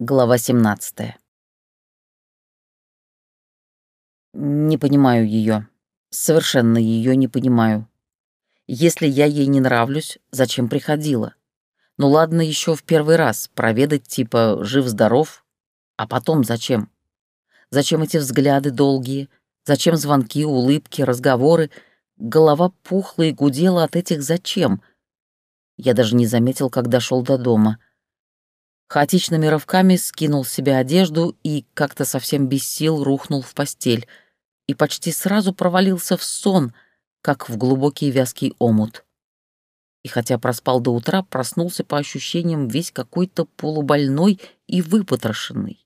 Глава 17. Не понимаю ее. Совершенно ее не понимаю. Если я ей не нравлюсь, зачем приходила? Ну ладно, еще в первый раз проведать типа жив-здоров, а потом зачем? Зачем эти взгляды долгие? Зачем звонки, улыбки, разговоры? Голова пухла и гудела от этих «зачем?» Я даже не заметил, как дошел до дома — хаотичными рывками скинул с себя одежду и как-то совсем без сил рухнул в постель и почти сразу провалился в сон, как в глубокий вязкий омут. И хотя проспал до утра, проснулся по ощущениям весь какой-то полубольной и выпотрошенный.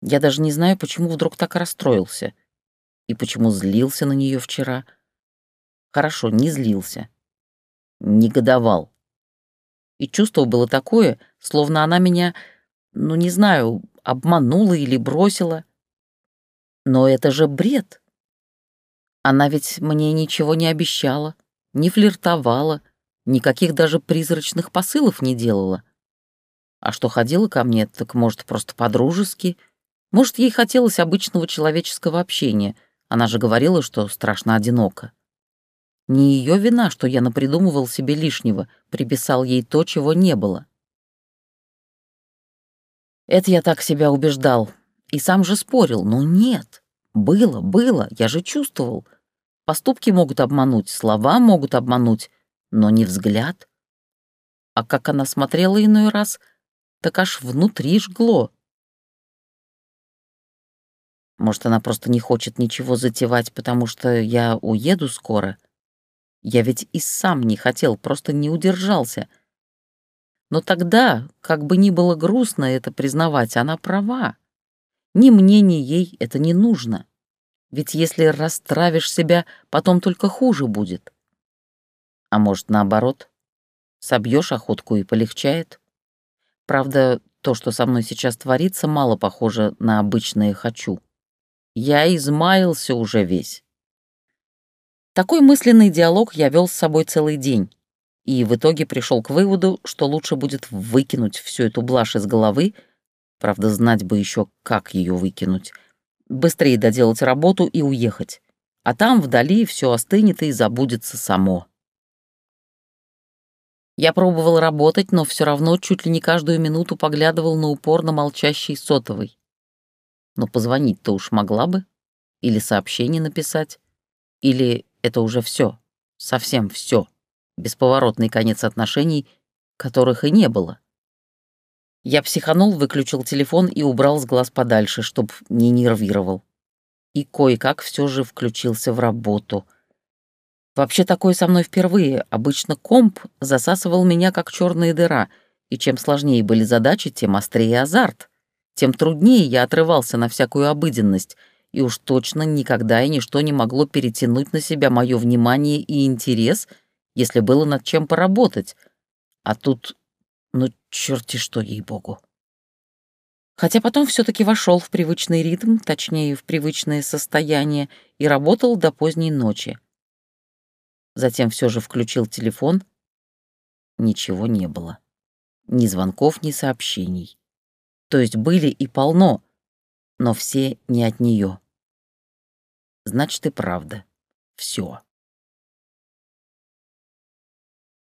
Я даже не знаю, почему вдруг так расстроился и почему злился на нее вчера. Хорошо, не злился. Негодовал. И чувство было такое, словно она меня, ну не знаю, обманула или бросила. Но это же бред. Она ведь мне ничего не обещала, не флиртовала, никаких даже призрачных посылов не делала. А что ходила ко мне, так, может, просто по-дружески. Может, ей хотелось обычного человеческого общения. Она же говорила, что страшно одиноко. Не ее вина, что я напридумывал себе лишнего, приписал ей то, чего не было. Это я так себя убеждал. И сам же спорил, но нет. Было, было, я же чувствовал. Поступки могут обмануть, слова могут обмануть, но не взгляд. А как она смотрела иной раз, так аж внутри жгло. Может, она просто не хочет ничего затевать, потому что я уеду скоро — я ведь и сам не хотел, просто не удержался. Но тогда, как бы ни было грустно это признавать, она права. Ни мне, ни ей это не нужно. Ведь если расстравишь себя, потом только хуже будет. А может, наоборот, собьешь охотку и полегчает. Правда, то, что со мной сейчас творится, мало похоже на обычное «хочу». Я измаялся уже весь. Такой мысленный диалог я вел с собой целый день, и в итоге пришел к выводу, что лучше будет выкинуть всю эту блажь из головы, правда, знать бы еще, как ее выкинуть, быстрее доделать работу и уехать, а там вдали все остынет и забудется само. Я пробовал работать, но все равно чуть ли не каждую минуту поглядывал на упорно молчащий сотовый. Но позвонить-то уж могла бы, или сообщение написать, или это уже все, совсем все, бесповоротный конец отношений, которых и не было. Я психанул, выключил телефон и убрал с глаз подальше, чтоб не нервировал. И кое-как все же включился в работу. Вообще такое со мной впервые. Обычно комп засасывал меня как черная дыра, и чем сложнее были задачи, тем острее азарт. Тем труднее я отрывался на всякую обыденность — и уж точно никогда и ничто не могло перетянуть на себя мое внимание и интерес, если было над чем поработать. А тут, ну, черти что, ей-богу. Хотя потом все таки вошел в привычный ритм, точнее, в привычное состояние, и работал до поздней ночи. Затем все же включил телефон. Ничего не было. Ни звонков, ни сообщений. То есть были и полно, но все не от нее. Значит и правда. Все.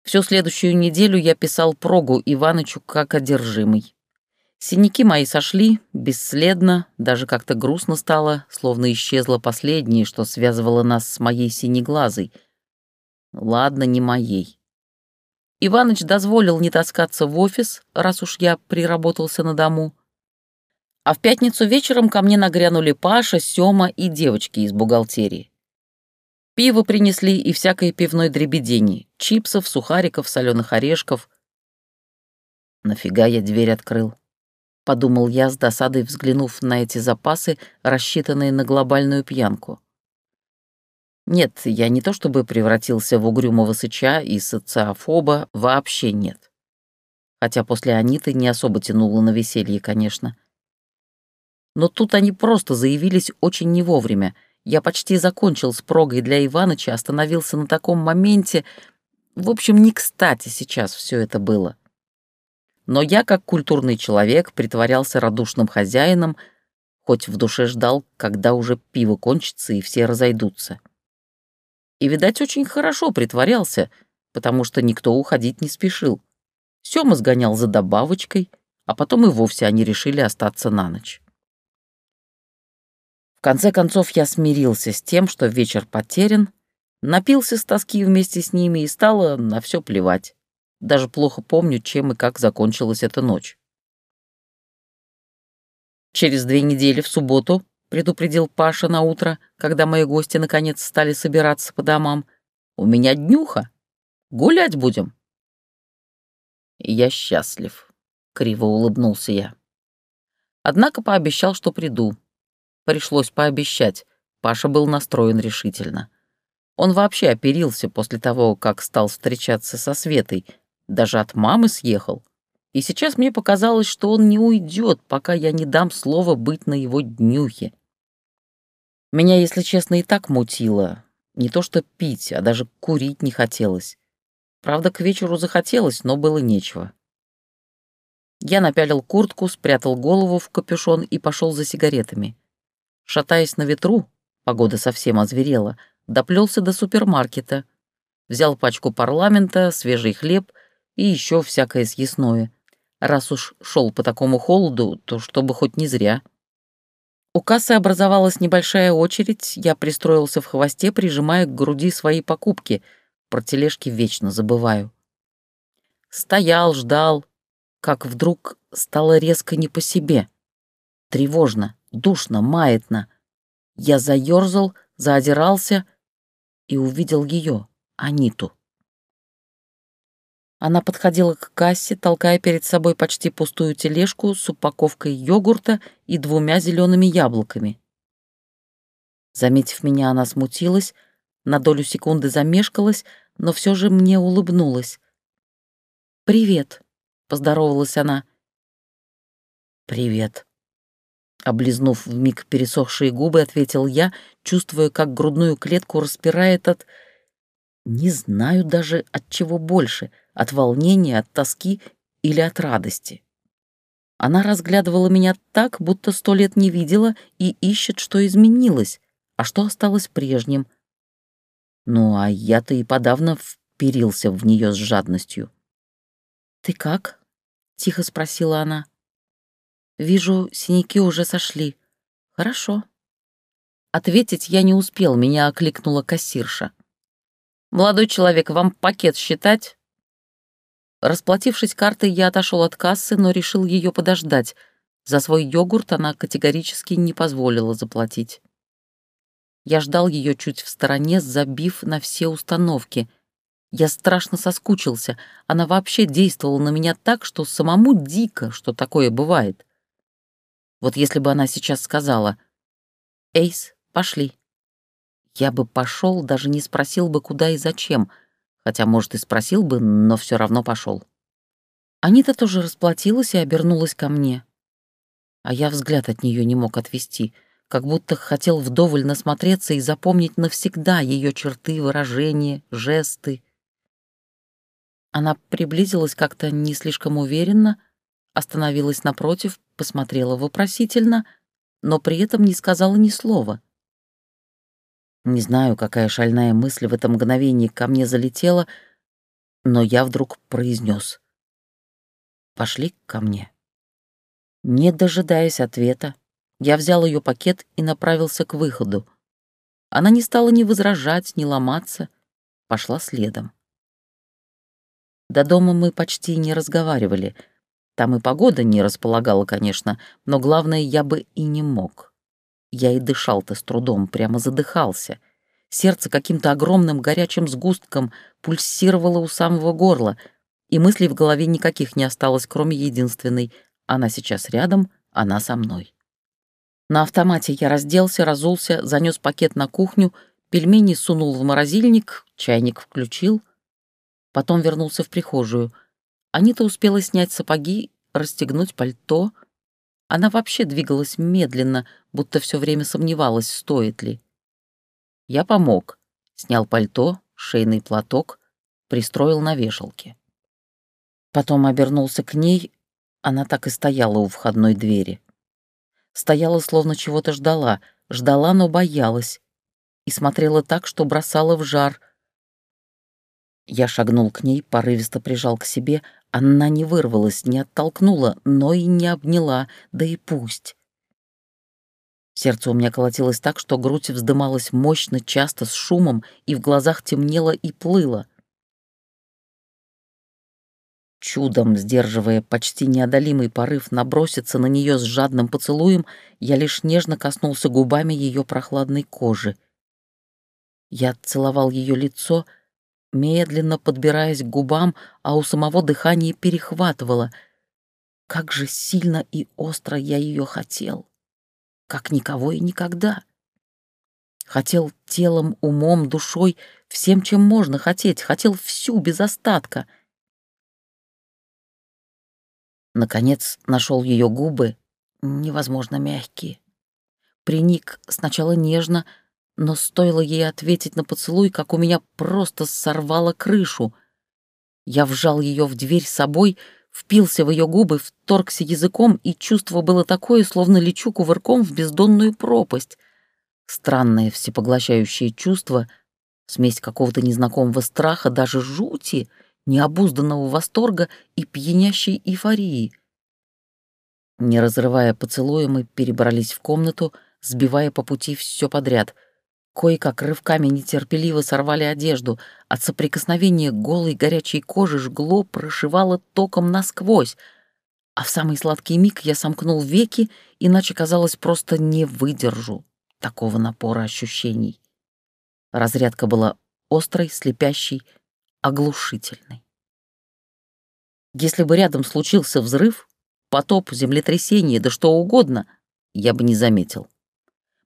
Всю следующую неделю я писал прогу Иванычу как одержимый. Синяки мои сошли, бесследно, даже как-то грустно стало, словно исчезло последнее, что связывало нас с моей синеглазой. Ладно, не моей. Иваныч дозволил не таскаться в офис, раз уж я приработался на дому. А в пятницу вечером ко мне нагрянули Паша, Сёма и девочки из бухгалтерии. Пиво принесли и всякой пивной дребедени, чипсов, сухариков, соленых орешков. Нафига я дверь открыл? Подумал я с досадой, взглянув на эти запасы, рассчитанные на глобальную пьянку. Нет, я не то чтобы превратился в угрюмого сыча и социофоба, вообще нет. Хотя после Аниты не особо тянуло на веселье, конечно. Но тут они просто заявились очень не вовремя. Я почти закончил с прогой для Иваныча, остановился на таком моменте. В общем, не кстати сейчас все это было. но я, как культурный человек, притворялся радушным хозяином, хоть в душе ждал, когда уже пиво кончится и все разойдутся. И, видать, очень хорошо притворялся, потому что никто уходить не спешил. Сёма сгонял за добавочкой, а потом и вовсе они решили остаться на ночь. Конце концов я смирился с тем, что вечер потерян, напился с тоски вместе с ними и стало на все плевать. Даже плохо помню, чем и как закончилась эта ночь. Через две недели в субботу, предупредил Паша на утро, когда мои гости наконец стали собираться по домам, у меня днюха. Гулять будем. Я счастлив, криво улыбнулся я. Однако пообещал, что приду. Пришлось пообещать. Паша был настроен решительно. Он вообще оперился после того, как стал встречаться со Светой, даже от мамы съехал. И сейчас мне показалось, что он не уйдет, пока я не дам слова быть на его днюхе. Меня, если честно, и так мутило. Не то что пить, а даже курить не хотелось. Правда, к вечеру захотелось, но было нечего. Я напялил куртку, спрятал голову в капюшон и пошел за сигаретами. Шатаясь на ветру, погода совсем озверела, доплелся до супермаркета, взял пачку парламента, свежий хлеб — и еще всякое съестное. Раз уж шел по такому холоду, то чтобы хоть не зря. У кассы образовалась небольшая очередь, я пристроился в хвосте, прижимая к груди свои покупки. Про тележки вечно забываю. Стоял, ждал, как вдруг стало резко не по себе. Тревожно, душно, маятно. Я заерзал, заодирался и увидел ее, Аниту. Она подходила к кассе, толкая перед собой почти пустую тележку с упаковкой йогурта и двумя зелеными яблоками. Заметив меня, она смутилась, на долю секунды замешкалась, но все же мне улыбнулась. «Привет», — поздоровалась она. «Привет», — облизнув вмиг пересохшие губы, ответил я, чувствуя, как грудную клетку распирает от... Не знаю даже, от чего больше — от волнения, от тоски или от радости. Она разглядывала меня так, будто сто лет не видела и ищет, что изменилось, а что осталось прежним. Ну, а я-то и подавно вперился в нее с жадностью. «Ты как?» — тихо спросила она. «Вижу, синяки уже сошли. Хорошо». Ответить я не успел, меня окликнула кассирша. «Молодой человек, вам пакет считать?» Расплатившись картой, я отошел от кассы, но решил ее подождать. За свой йогурт она категорически не позволила заплатить. Я ждал ее чуть в стороне, забив на все установки. Я страшно соскучился. Она вообще действовала на меня так, что самому дико, что такое бывает. Вот если бы она сейчас сказала «Эйс, пошли», я бы пошел, даже не спросил бы, куда и зачем — хотя, может, и спросил бы, но все равно пошел. Анита тоже расплатилась и обернулась ко мне. А я взгляд от нее не мог отвести, как будто хотел вдоволь насмотреться и запомнить навсегда ее черты, выражения, жесты. Она приблизилась как-то не слишком уверенно, остановилась напротив, посмотрела вопросительно, но при этом не сказала ни слова — не знаю, какая шальная мысль в это мгновение ко мне залетела, но я вдруг произнес: «Пошли ко мне». Не дожидаясь ответа, я взял ее пакет и направился к выходу. Она не стала ни возражать, ни ломаться, пошла следом. До дома мы почти не разговаривали. Там и погода не располагала, конечно, но главное, я бы и не мог. Я и дышал-то с трудом, прямо задыхался. Сердце каким-то огромным горячим сгустком пульсировало у самого горла, и мыслей в голове никаких не осталось, кроме единственной. Она сейчас рядом, она со мной. На автомате я разделся, разулся, занес пакет на кухню, пельмени сунул в морозильник, чайник включил. Потом вернулся в прихожую. Анита успела снять сапоги, расстегнуть пальто — она вообще двигалась медленно, будто все время сомневалась, стоит ли. Я помог. Снял пальто, шейный платок, пристроил на вешалке. Потом обернулся к ней, она так и стояла у входной двери. Стояла, словно чего-то ждала, ждала, но боялась, и смотрела так, что бросала в жар. Я шагнул к ней, порывисто прижал к себе, она не вырвалась, не оттолкнула, но и не обняла, да и пусть. Сердце у меня колотилось так, что грудь вздымалась мощно, часто, с шумом, и в глазах темнело и плыло чудом сдерживая почти неодолимый порыв наброситься на нее с жадным поцелуем, я лишь нежно коснулся губами ее прохладной кожи. Я целовал ее лицо, медленно подбираясь к губам, а у самого дыхание перехватывало. Как же сильно и остро я ее хотел. Как никого и никогда. Хотел телом, умом, душой, всем, чем можно хотеть, хотел всю без остатка — Наконец нашел ее губы, невозможно мягкие. Приник сначала нежно, но стоило ей ответить на поцелуй, как у меня просто сорвало крышу. Я вжал ее в дверь собой, впился в ее губы, вторгся языком, и чувство было такое, словно лечу кувырком в бездонную пропасть. Странное всепоглощающее чувство, смесь какого-то незнакомого страха, даже жути — необузданного восторга и пьянящей эйфории. Не разрывая поцелуя, мы перебрались в комнату, сбивая по пути все подряд. Кое-как рывками нетерпеливо сорвали одежду. От соприкосновения голой горячей кожи жгло, прошивало током насквозь. А в самый сладкий миг я сомкнул веки, иначе, казалось, просто не выдержу такого напора ощущений. Разрядка была острой, слепящей, оглушительной. Если бы рядом случился взрыв, потоп, землетрясение, да что угодно, я бы не заметил.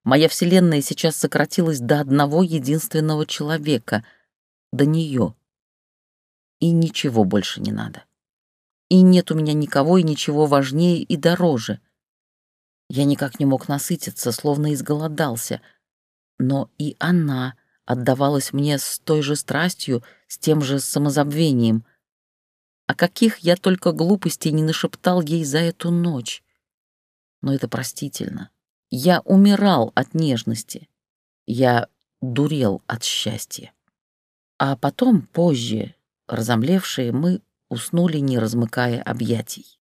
Моя вселенная сейчас сократилась до одного единственного человека, до нее. И ничего больше не надо. И нет у меня никого и ничего важнее и дороже. Я никак не мог насытиться, словно изголодался. Но и она — отдавалась мне с той же страстью, с тем же самозабвением. А каких я только глупостей не нашептал ей за эту ночь. Но это простительно. Я умирал от нежности. Я дурел от счастья. А потом, позже, разомлевшие, мы уснули, не размыкая объятий.